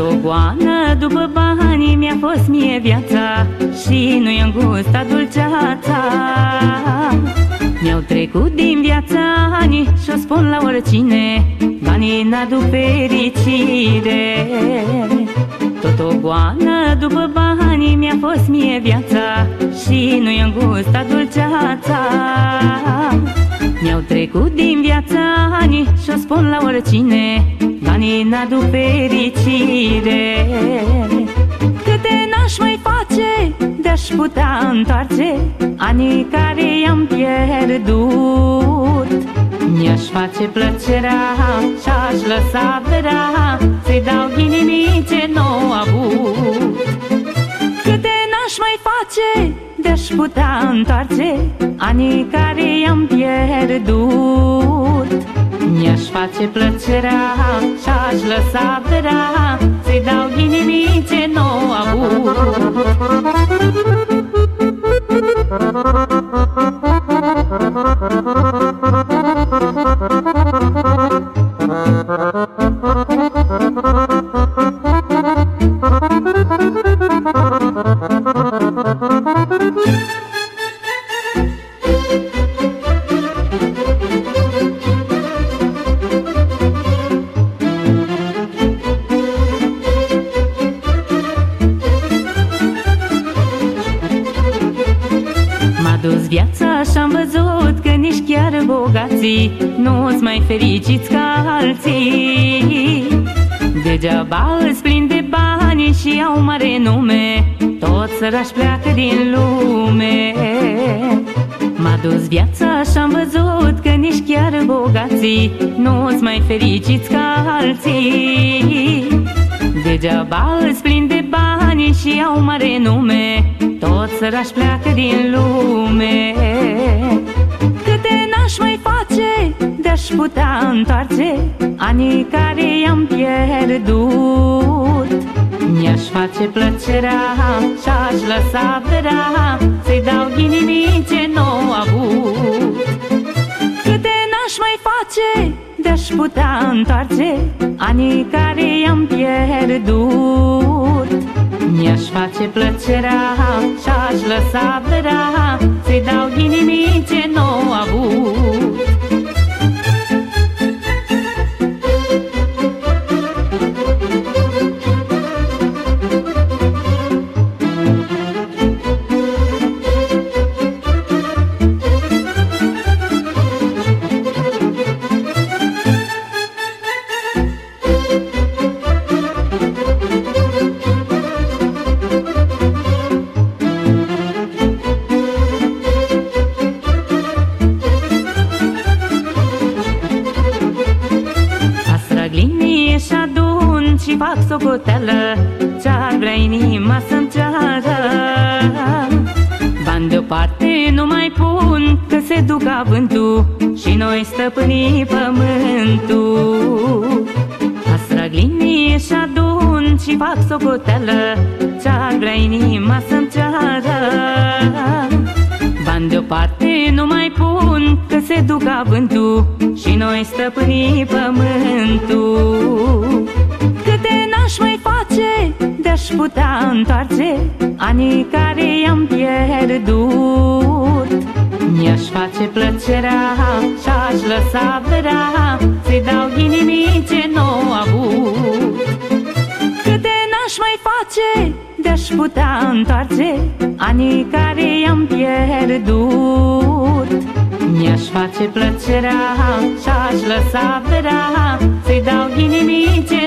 Tot o goană după bani mi-a fost mie viața Și nu i-am gustat dulceața Mi-au trecut din viața ani și-o spun la oricine Banii n-aduc fericire. Tot o goană după bani mi-a fost mie viața Și nu i-am gustat dulceața Mi-au trecut din viața ani și-o spun la oricine Banii n-aduc fericire Câte n-aș mai face De-aș putea întoarce Anii care i-am pierdut. Mi-aș face plăcerea Și-aș lăsa berea Să-i dau inimii ce nu avut. Câte n-aș mai face De-aș putea întoarce Anii care i-am pierdut mi-aș face plăcerea Și-aș lăsa berea Să-i dau inimii ce nu avut dus viața și-am văzut că nici chiar bogații Nu-ți mai fericiți ca alții. Degeaba îți plin de bani și au mare nume Toți sărași pleacă din lume. M-a dus viața și-am văzut că nici chiar bogații Nu-ți mai fericiți ca alții. Degeaba îți plin de bani și au mare nume Toți sărași pleacă din lume. Câte n-aș mai face De-aș putea întoarce Anii care i-am pierdut. Mi-aș face plăcerea Și-aș lăsa berea Să-i dau inimii ce nu avut. Câte n-aș mai face De-aș putea întoarce Anii care i-am pierdut. Mi-aș face plăcerea Și-aș lăsa berea Să-i dau inimii ce fac socoteală Ce-ar vrea inima să-mi ceară Bani deoparte nu mai pun Că se duc avântul Și noi stăpâni pământul. Astrag linie și adun și fac socoteală Ce-ar vrea inima să-mi ceară Bani deoparte nu mai pun Că se duc avântul Și noi stăpâni pământul Câte n-aș mai face De-aș putea întoarce Anii care i-am pierdut. Mi-aș face plăcerea Și-aș lăsa berea Să-i dau inimii ce nu avut. Câte n-aș mai face De-aș putea întoarce Anii care i-am pierdut. Mi-aș face plăcerea Și-aș lăsa berea Să-i dau inimii ce nu avut